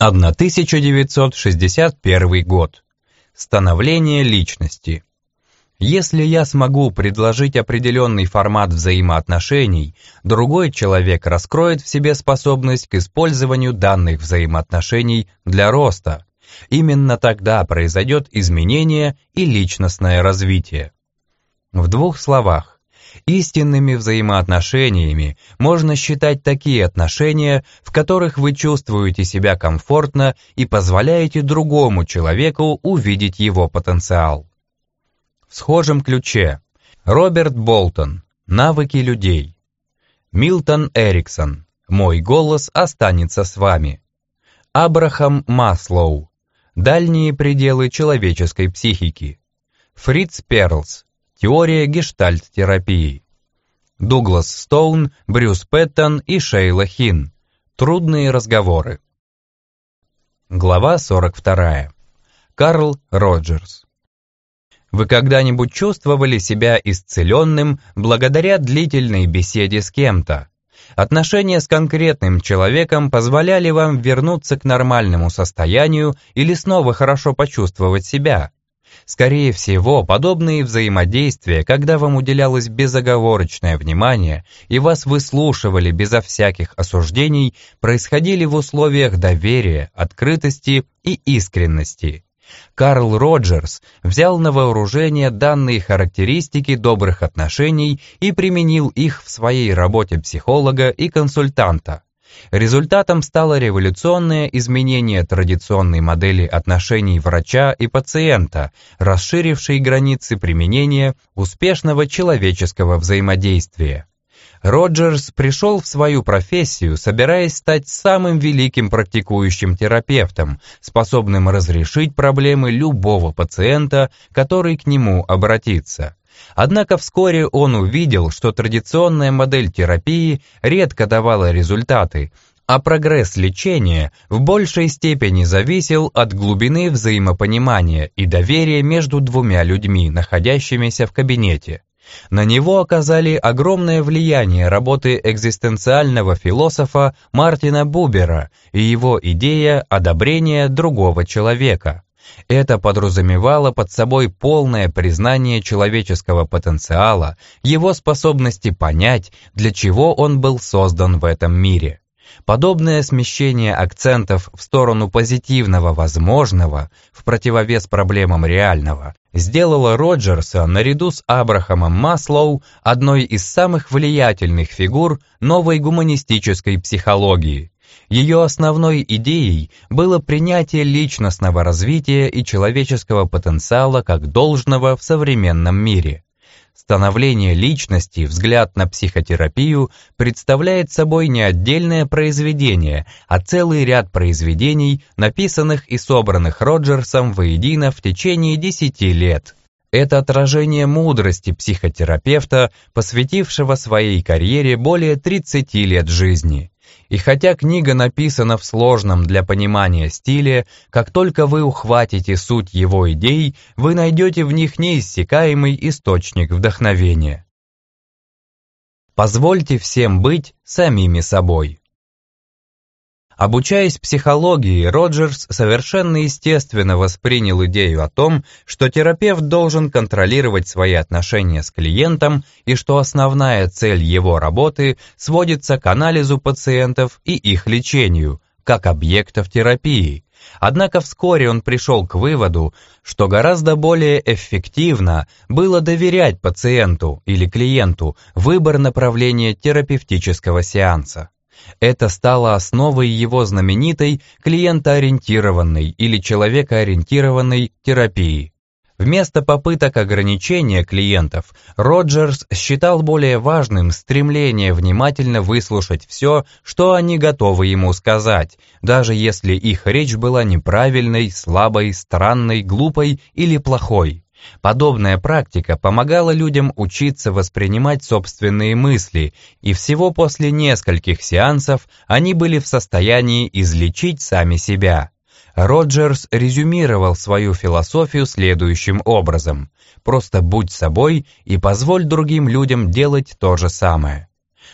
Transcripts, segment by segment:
1961 год. Становление личности. Если я смогу предложить определенный формат взаимоотношений, другой человек раскроет в себе способность к использованию данных взаимоотношений для роста. Именно тогда произойдет изменение и личностное развитие. В двух словах, Истинными взаимоотношениями можно считать такие отношения, в которых вы чувствуете себя комфортно и позволяете другому человеку увидеть его потенциал. В схожем ключе. Роберт Болтон. «Навыки людей», Милтон Эриксон. «Мой голос останется с вами», Абрахам Маслоу. «Дальние пределы человеческой психики», Фриц Перлс Теория гештальт-терапии. Дуглас Стоун, Брюс Пэттон и Шейла Хин. Трудные разговоры. Глава 42. Карл Роджерс. Вы когда-нибудь чувствовали себя исцеленным благодаря длительной беседе с кем-то? Отношения с конкретным человеком позволяли вам вернуться к нормальному состоянию или снова хорошо почувствовать себя? Скорее всего, подобные взаимодействия, когда вам уделялось безоговорочное внимание и вас выслушивали безо всяких осуждений, происходили в условиях доверия, открытости и искренности. Карл Роджерс взял на вооружение данные характеристики добрых отношений и применил их в своей работе психолога и консультанта. Результатом стало революционное изменение традиционной модели отношений врача и пациента, расширившей границы применения успешного человеческого взаимодействия. Роджерс пришел в свою профессию, собираясь стать самым великим практикующим терапевтом, способным разрешить проблемы любого пациента, который к нему обратится. Однако вскоре он увидел, что традиционная модель терапии редко давала результаты, а прогресс лечения в большей степени зависел от глубины взаимопонимания и доверия между двумя людьми, находящимися в кабинете. На него оказали огромное влияние работы экзистенциального философа Мартина Бубера и его идея одобрения другого человека. Это подразумевало под собой полное признание человеческого потенциала, его способности понять, для чего он был создан в этом мире. Подобное смещение акцентов в сторону позитивного возможного в противовес проблемам реального сделало Роджерса наряду с Абрахамом Маслоу одной из самых влиятельных фигур новой гуманистической психологии. Ее основной идеей было принятие личностного развития и человеческого потенциала как должного в современном мире. Становление личности, взгляд на психотерапию представляет собой не отдельное произведение, а целый ряд произведений, написанных и собранных Роджерсом воедино в течение десяти лет. Это отражение мудрости психотерапевта, посвятившего своей карьере более 30 лет жизни. И хотя книга написана в сложном для понимания стиле, как только вы ухватите суть его идей, вы найдете в них неиссякаемый источник вдохновения. Позвольте всем быть самими собой. Обучаясь психологии, Роджерс совершенно естественно воспринял идею о том, что терапевт должен контролировать свои отношения с клиентом и что основная цель его работы сводится к анализу пациентов и их лечению, как объектов терапии. Однако вскоре он пришел к выводу, что гораздо более эффективно было доверять пациенту или клиенту выбор направления терапевтического сеанса. Это стало основой его знаменитой клиентоориентированной или человекоориентированной терапии. Вместо попыток ограничения клиентов, Роджерс считал более важным стремление внимательно выслушать все, что они готовы ему сказать, даже если их речь была неправильной, слабой, странной, глупой или плохой. Подобная практика помогала людям учиться воспринимать собственные мысли, и всего после нескольких сеансов они были в состоянии излечить сами себя. Роджерс резюмировал свою философию следующим образом. «Просто будь собой и позволь другим людям делать то же самое».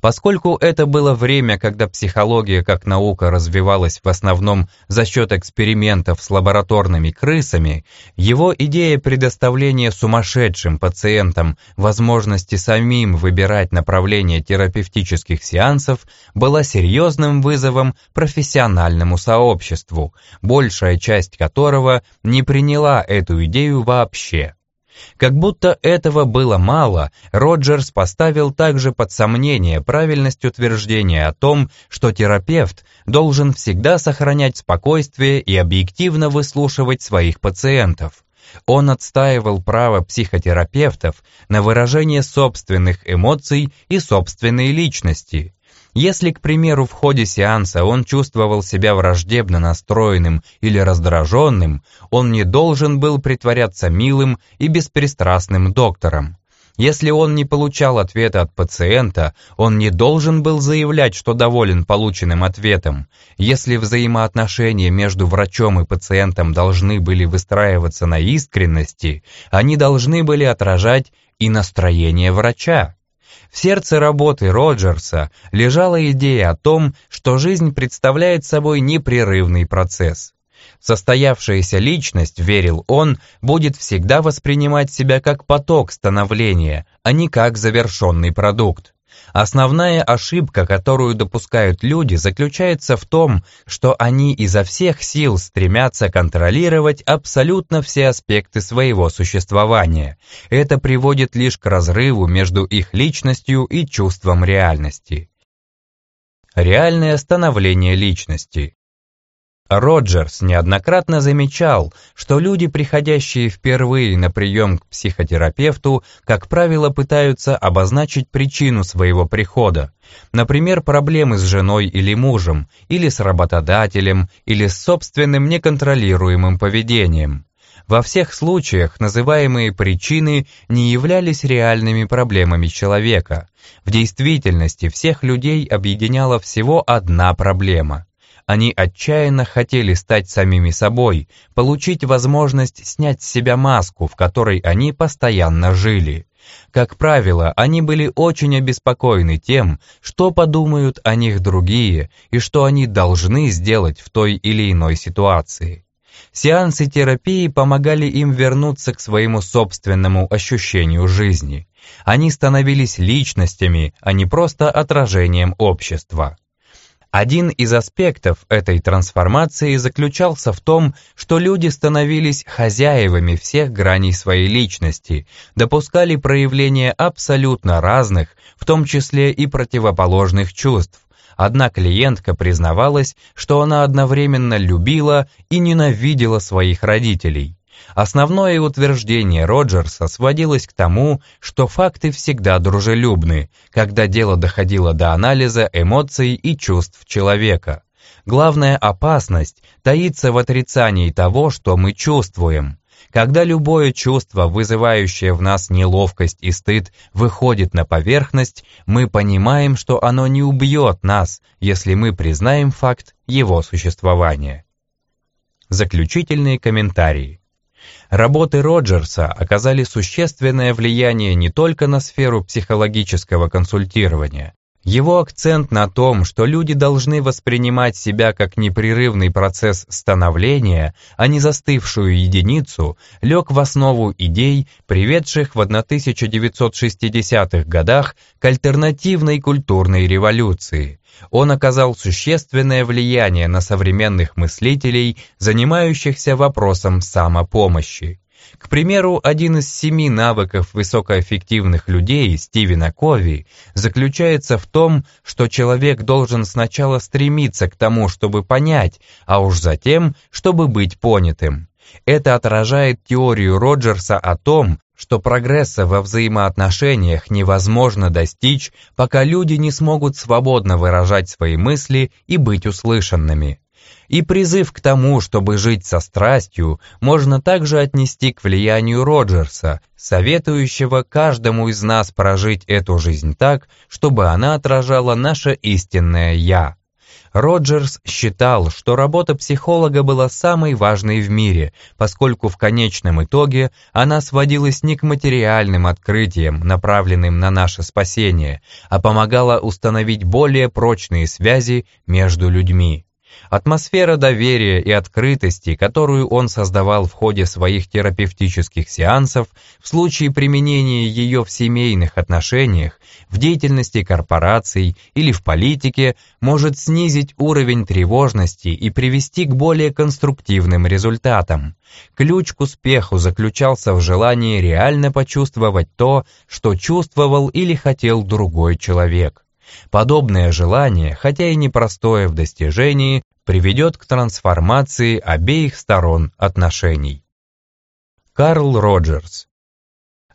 Поскольку это было время, когда психология как наука развивалась в основном за счет экспериментов с лабораторными крысами, его идея предоставления сумасшедшим пациентам возможности самим выбирать направление терапевтических сеансов была серьезным вызовом профессиональному сообществу, большая часть которого не приняла эту идею вообще. Как будто этого было мало, Роджерс поставил также под сомнение правильность утверждения о том, что терапевт должен всегда сохранять спокойствие и объективно выслушивать своих пациентов. Он отстаивал право психотерапевтов на выражение собственных эмоций и собственной личности, если, к примеру, в ходе сеанса он чувствовал себя враждебно настроенным или раздраженным, он не должен был притворяться милым и беспристрастным доктором. Если он не получал ответа от пациента, он не должен был заявлять, что доволен полученным ответом. Если взаимоотношения между врачом и пациентом должны были выстраиваться на искренности, они должны были отражать и настроение врача. В сердце работы Роджерса лежала идея о том, что жизнь представляет собой непрерывный процесс. Состоявшаяся личность, верил он, будет всегда воспринимать себя как поток становления, а не как завершенный продукт. Основная ошибка, которую допускают люди, заключается в том, что они изо всех сил стремятся контролировать абсолютно все аспекты своего существования. Это приводит лишь к разрыву между их личностью и чувством реальности. Реальное становление личности Роджерс неоднократно замечал, что люди, приходящие впервые на прием к психотерапевту, как правило, пытаются обозначить причину своего прихода. Например, проблемы с женой или мужем, или с работодателем, или с собственным неконтролируемым поведением. Во всех случаях называемые причины не являлись реальными проблемами человека. В действительности всех людей объединяла всего одна проблема они отчаянно хотели стать самими собой, получить возможность снять с себя маску, в которой они постоянно жили. Как правило, они были очень обеспокоены тем, что подумают о них другие и что они должны сделать в той или иной ситуации. Сеансы терапии помогали им вернуться к своему собственному ощущению жизни. Они становились личностями, а не просто отражением общества. Один из аспектов этой трансформации заключался в том, что люди становились хозяевами всех граней своей личности, допускали проявление абсолютно разных, в том числе и противоположных чувств. Одна клиентка признавалась, что она одновременно любила и ненавидела своих родителей. Основное утверждение Роджерса сводилось к тому, что факты всегда дружелюбны, когда дело доходило до анализа эмоций и чувств человека. Главная опасность таится в отрицании того, что мы чувствуем. Когда любое чувство, вызывающее в нас неловкость и стыд, выходит на поверхность, мы понимаем, что оно не убьет нас, если мы признаем факт его существования. Заключительные комментарии. Работы Роджерса оказали существенное влияние не только на сферу психологического консультирования. Его акцент на том, что люди должны воспринимать себя как непрерывный процесс становления, а не застывшую единицу, лег в основу идей, приведших в 1960-х годах к альтернативной культурной революции. Он оказал существенное влияние на современных мыслителей, занимающихся вопросом самопомощи. К примеру, один из семи навыков высокоэффективных людей Стивена Кови заключается в том, что человек должен сначала стремиться к тому, чтобы понять, а уж затем, чтобы быть понятым. Это отражает теорию Роджерса о том, что прогресса во взаимоотношениях невозможно достичь, пока люди не смогут свободно выражать свои мысли и быть услышанными. И призыв к тому, чтобы жить со страстью, можно также отнести к влиянию Роджерса, советующего каждому из нас прожить эту жизнь так, чтобы она отражала наше истинное «я». Роджерс считал, что работа психолога была самой важной в мире, поскольку в конечном итоге она сводилась не к материальным открытиям, направленным на наше спасение, а помогала установить более прочные связи между людьми. Атмосфера доверия и открытости, которую он создавал в ходе своих терапевтических сеансов, в случае применения ее в семейных отношениях, в деятельности корпораций или в политике, может снизить уровень тревожности и привести к более конструктивным результатам. Ключ к успеху заключался в желании реально почувствовать то, что чувствовал или хотел другой человек. Подобное желание, хотя и непростое в достижении, приведет к трансформации обеих сторон отношений. Карл Роджерс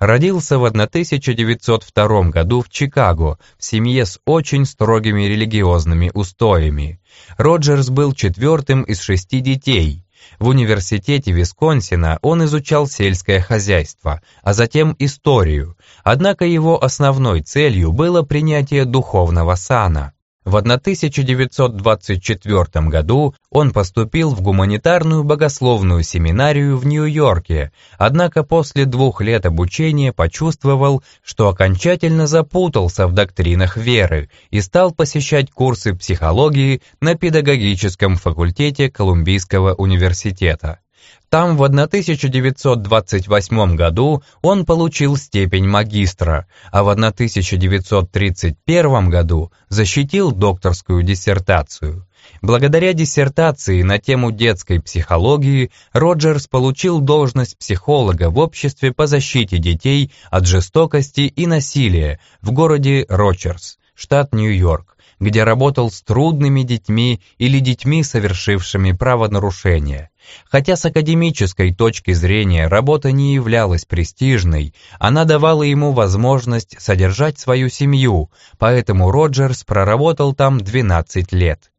Родился в 1902 году в Чикаго в семье с очень строгими религиозными устоями. Роджерс был четвертым из шести детей. В университете Висконсина он изучал сельское хозяйство, а затем историю, однако его основной целью было принятие духовного сана. В 1924 году он поступил в гуманитарную богословную семинарию в Нью-Йорке, однако после двух лет обучения почувствовал, что окончательно запутался в доктринах веры и стал посещать курсы психологии на педагогическом факультете Колумбийского университета. Там в 1928 году он получил степень магистра, а в 1931 году защитил докторскую диссертацию. Благодаря диссертации на тему детской психологии Роджерс получил должность психолога в обществе по защите детей от жестокости и насилия в городе Рочерс, штат Нью-Йорк, где работал с трудными детьми или детьми, совершившими правонарушения. Хотя с академической точки зрения работа не являлась престижной, она давала ему возможность содержать свою семью, поэтому Роджерс проработал там 12 лет.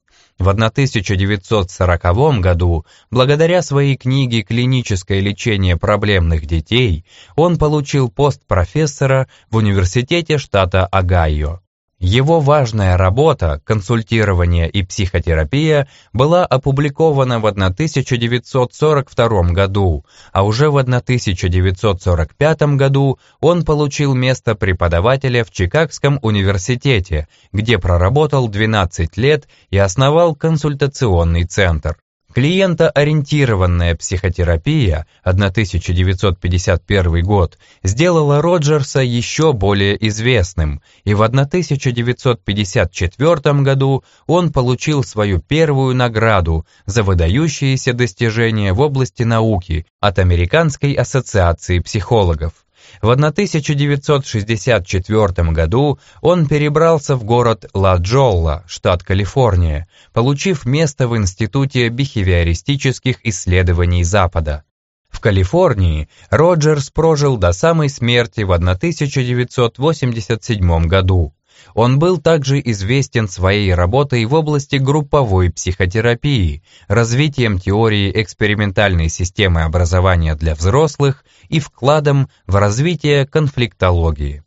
В 1940 году, благодаря своей книге «Клиническое лечение проблемных детей», он получил пост профессора в университете штата Огайо. Его важная работа «Консультирование и психотерапия» была опубликована в 1942 году, а уже в 1945 году он получил место преподавателя в Чикагском университете, где проработал 12 лет и основал консультационный центр. Клиентоориентированная психотерапия 1951 год сделала Роджерса еще более известным, и в 1954 году он получил свою первую награду за выдающиеся достижения в области науки от Американской ассоциации психологов. В 1964 году он перебрался в город Ла-Джолла, штат Калифорния, получив место в Институте бихевиористических исследований Запада. В Калифорнии Роджерс прожил до самой смерти в 1987 году. Он был также известен своей работой в области групповой психотерапии, развитием теории экспериментальной системы образования для взрослых и вкладом в развитие конфликтологии.